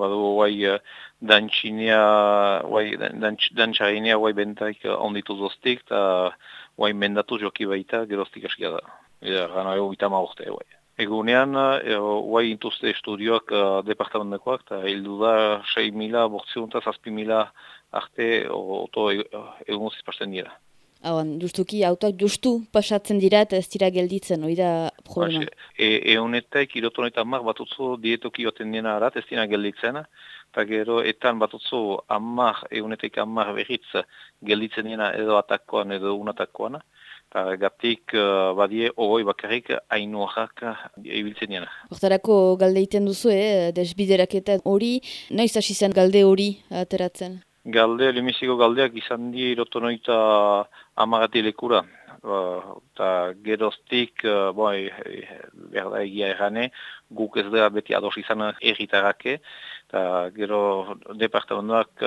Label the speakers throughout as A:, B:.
A: badu guai dantxinea, guai dantxarinea guai bentaik onditu zoztik, eta guai mendatu joki baita geroztik askia da. Eta gana ego bitama orte, guai. Egunean, guai intuzte estudioak departamentekoak, eta hildu da 6 mila, bortzion eta 6 mila arte oto egun zizpasten dira.
B: Hauan, justuki, autoak justu pasatzen dira eta ez dira gelditzen, hori da problema.
A: E, eonetek, irotonetan mar batutzu dietoki joten dena arat, ez dira gelditzen, eta gero etan batutzu amar, eonetek amar berriz gelditzen dena edo atakoan edo unatakoan, eta gatik uh, badie ogoi bakarrik hainuak ibiltzen dena.
B: Hortarako galde iten duzu, eh, desbiderak eta hori, noiz hasi zen galde hori ateratzen?
A: Galde, limiziko galdeak izan di irotonoita amagati lekura. Eta geroztik, boi, berda egia errane, guk ez da beti ados izan erritarake. Eta gero departamentoak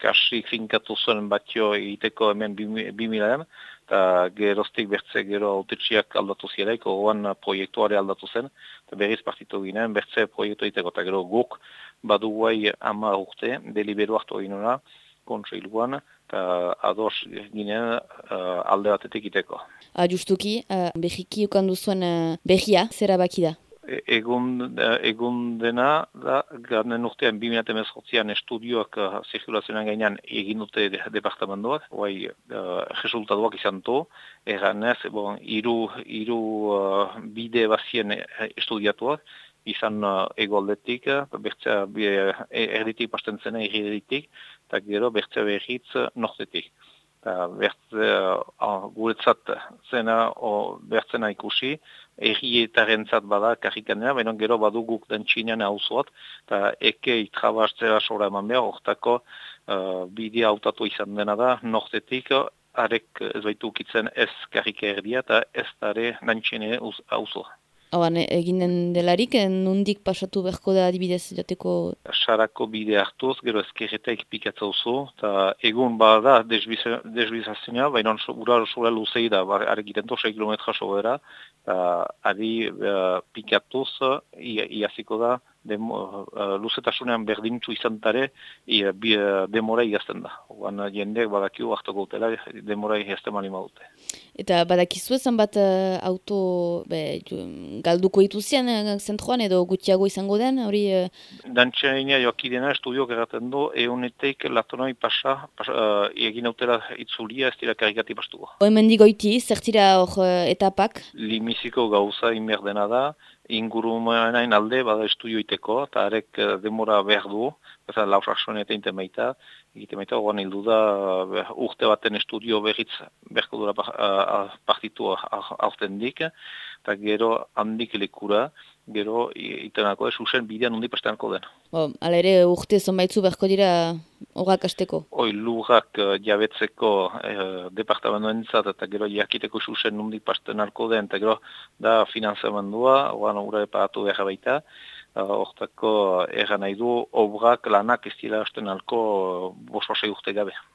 A: kasi finkatu zuen batio egiteko hemen bimilaen. Eta geroztik bertze gero autetxiak aldatu zireik, oan proiektuare aldatu zen. Eta berriz partitu ginen, bertze proiektu egiteko. Eta gero guk badu guai ama urte, deliberu hartu eginuna, kontseiluan, eta ados ginen uh, alde batetik iteko.
B: Justuki, uh, behiki ukandu zuen uh, behia, zera baki da?
A: E, egun, egun dena, da, garnen urtean 2018an estudioak uh, zirkulazioan gainean egin dute departamentoak, guai uh, resultatuak izan to, erranez, bon, iru, iru uh, bide bazien estudiatuak, izan uh, egoldetik, bertzea uh, erditik pasten zena erditik, eta gero bertzea behitz uh, nortetik. Bertzea uh, guretzat zena o bertzena ikusi, errietaren zat bada karrikanea, baina gero baduguk den txinean hauzuat, eta eke itrabartzera sora eman behar, ortako uh, bidea autatu izan dena da, nortetik, arek ez baitu ukitzen ez karrika erdia, eta ez dare nantxene hauzoa.
B: Hauan, eginen delarik, nondik pasatu beharko da adibidez jateko?
A: Sarako bide hartuz, gero ezkerretek pikatza oso, eta egun bada desbizazioa, baina ura osoa luzei da, argiten to, 6 km sobera, eta adi uh, pikatuz, iaziko da, demo, uh, luzetasunean berdintzu izan tare, ia, bi, uh, demora igazten da. Oan jendeak badakiu hartako utela, demora igazten mali maute.
B: Eta badakizu ezan bat uh, auto be, galduko ituzian uh, zentroan edo gutiago izango den, hori... Uh...
A: Dantxaina joakidena estudiok erraten du, egunetek latonoi pasa, pasa uh, egin autela itzulia ez dira karikati pastuko.
B: Hemen digoiti, zertira hor uh, etapak?
A: Limiziko gauza inberdena da, ingurumenain alde bada estudioiteko, eta arek eh, demora behar du, eta laurak soen eta inte maita, egite hildu da eh, urte baten estudio berriz berko dura eh, partitu aurten dik, eta gero handik lekura, gero itenako ez usen bidean hundi pasteanko den.
B: Bo, ala ere urte zonbaitzu beharko dira horrak asteko?
A: Hoi, lurrak uh, jabetzeko uh, departamentoen zat, eta gero jakiteko susen hundi pasteanko den, eta gero da finanzamendua, oan ura eparatu behar baita, hortako uh, erra nahi du, obrak lanak ez dira hasten alko uh, urte gabe.